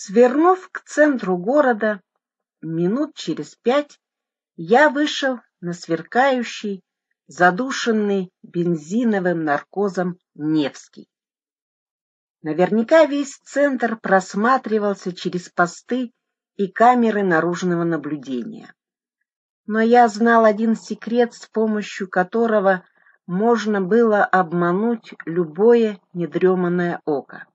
Свернув к центру города, минут через пять я вышел на сверкающий, задушенный бензиновым наркозом Невский. Наверняка весь центр просматривался через посты и камеры наружного наблюдения. Но я знал один секрет, с помощью которого можно было обмануть любое недреманное око.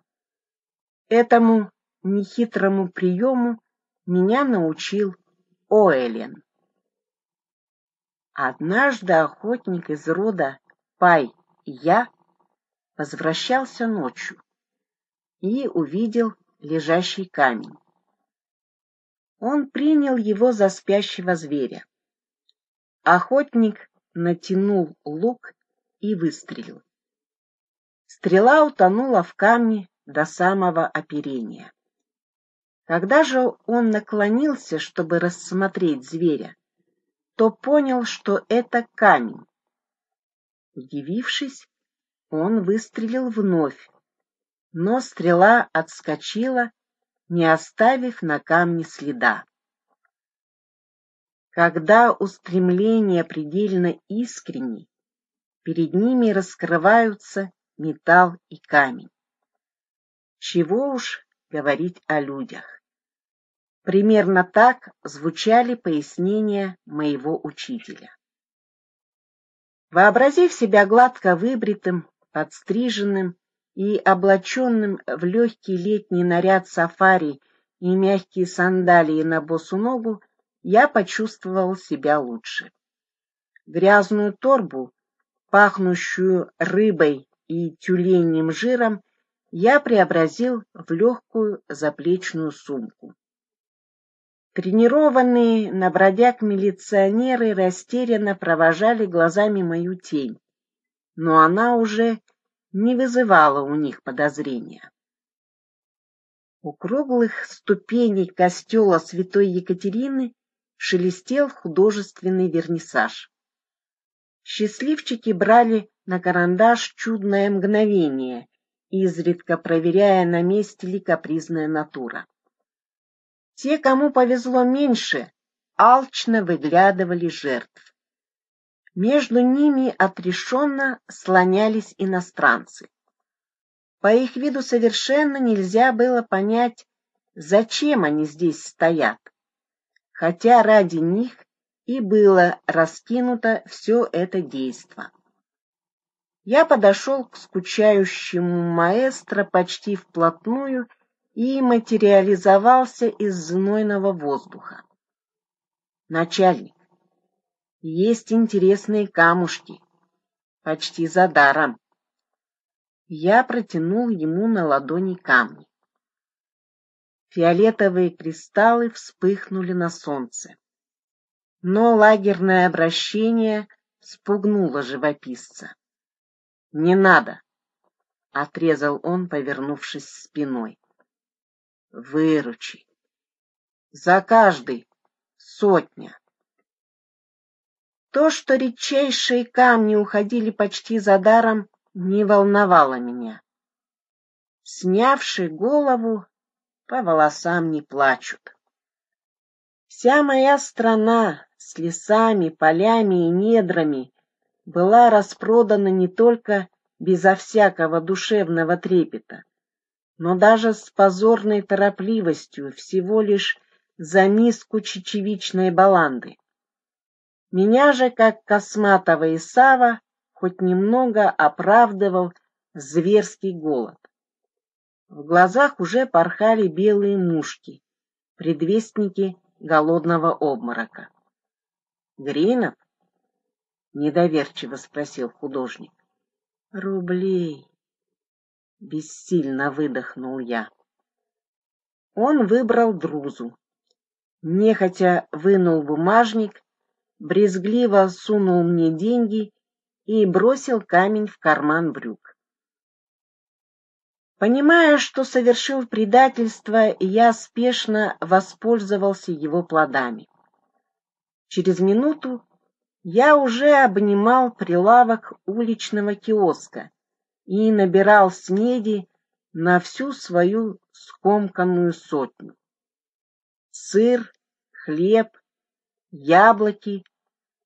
Этому нехитрому приему меня научил Оэлен. Однажды охотник из рода Пай и я возвращался ночью и увидел лежащий камень. Он принял его за спящего зверя. Охотник натянул лук и выстрелил. Стрела утонула в камне до самого оперения. Когда же он наклонился, чтобы рассмотреть зверя, то понял, что это камень. Удивившись, он выстрелил вновь, но стрела отскочила, не оставив на камне следа. Когда устремление предельно искренни, перед ними раскрываются металл и камень. Чего уж говорить о людях. Примерно так звучали пояснения моего учителя. Вообразив себя гладко выбритым, подстриженным и облаченным в легкий летний наряд сафари и мягкие сандалии на босу ногу, я почувствовал себя лучше. Грязную торбу, пахнущую рыбой и тюленьим жиром, я преобразил в легкую заплечную сумку. Тренированные на бродяг милиционеры растерянно провожали глазами мою тень, но она уже не вызывала у них подозрения. У круглых ступеней костела святой Екатерины шелестел художественный вернисаж. Счастливчики брали на карандаш чудное мгновение, изредка проверяя, на месте ли капризная натура. Те, кому повезло меньше, алчно выглядывали жертв. Между ними отрешенно слонялись иностранцы. По их виду совершенно нельзя было понять, зачем они здесь стоят, хотя ради них и было раскинуто все это действо. Я подошел к скучающему маэстро почти вплотную и материализовался из знойного воздуха. Начальник, есть интересные камушки, почти за даром. Я протянул ему на ладони камни. Фиолетовые кристаллы вспыхнули на солнце. Но лагерное обращение спугнуло живописца. «Не надо!» — отрезал он, повернувшись спиной выручи. За каждый сотня. То, что редчайшие камни уходили почти за даром, не волновало меня. Снявший голову, по волосам не плачут. Вся моя страна с лесами, полями и недрами была распродана не только безо всякого душевного трепета, но даже с позорной торопливостью всего лишь за миску чечевичной баланды. Меня же, как косматого Исава, хоть немного оправдывал зверский голод. В глазах уже порхали белые мушки, предвестники голодного обморока. «Гринов?» — недоверчиво спросил художник. «Рублей», бессильно выдохнул я. Он выбрал друзу. Нехотя вынул бумажник, брезгливо сунул мне деньги и бросил камень в карман брюк. Понимая, что совершил предательство, я спешно воспользовался его плодами. Через минуту я уже обнимал прилавок уличного киоска, и набирал снеди на всю свою скомканную сотню. Сыр, хлеб, яблоки,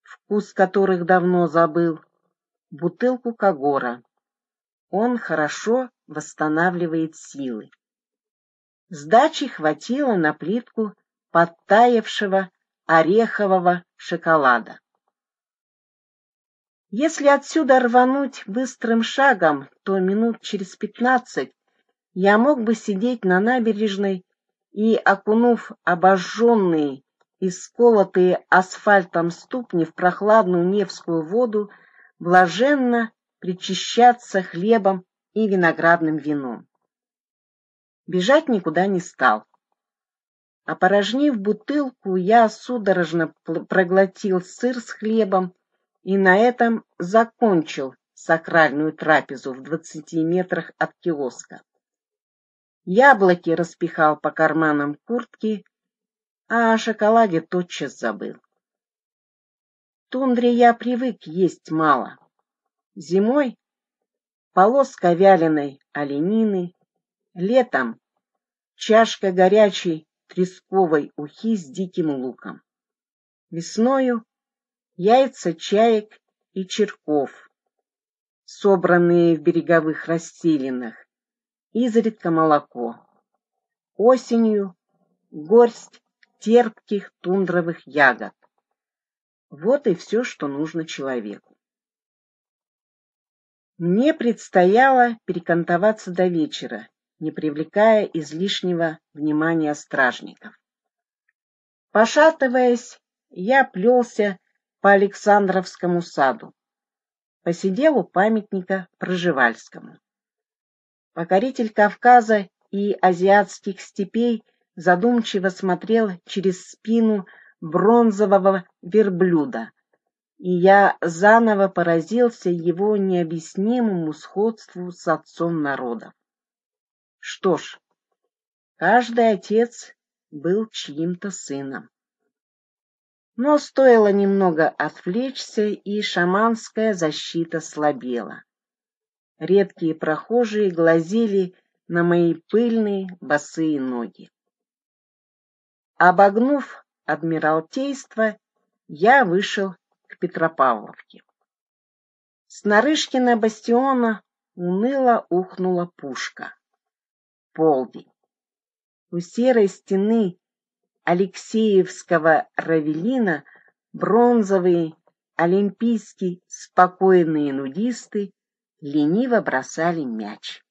вкус которых давно забыл, бутылку Кагора. Он хорошо восстанавливает силы. Сдачи хватило на плитку подтаявшего орехового шоколада. Если отсюда рвануть быстрым шагом, то минут через пятнадцать я мог бы сидеть на набережной и, окунув обожженные и сколотые асфальтом ступни в прохладную Невскую воду, блаженно причащаться хлебом и виноградным вином. Бежать никуда не стал. Опорожнив бутылку, я судорожно проглотил сыр с хлебом и на этом закончил сакральную трапезу в двадцати метрах от киоска. Яблоки распихал по карманам куртки, а о шоколаде тотчас забыл. В тундре я привык есть мало. Зимой полоска вяленой оленины, летом чашка горячей тресковой ухи с диким луком. Весною яйца чаек и черков, собранные в береговых расселинах, изредка молоко. Осенью горсть терпких тундровых ягод. Вот и все, что нужно человеку. Мне предстояло перекантоваться до вечера, не привлекая излишнего внимания стражников. Пошатываясь, я плелся по Александровскому саду, посидел у памятника Проживальскому. Покоритель Кавказа и азиатских степей задумчиво смотрел через спину бронзового верблюда, и я заново поразился его необъяснимому сходству с отцом народа. Что ж, каждый отец был чьим-то сыном. Но стоило немного отвлечься, и шаманская защита слабела. Редкие прохожие глазели на мои пыльные босые ноги. Обогнув Адмиралтейство, я вышел к Петропавловке. С Нарышкина бастиона уныло ухнула пушка. Полдень. У серой стены Алексеевского равелина бронзовые олимпийские спокойные нудисты лениво бросали мяч.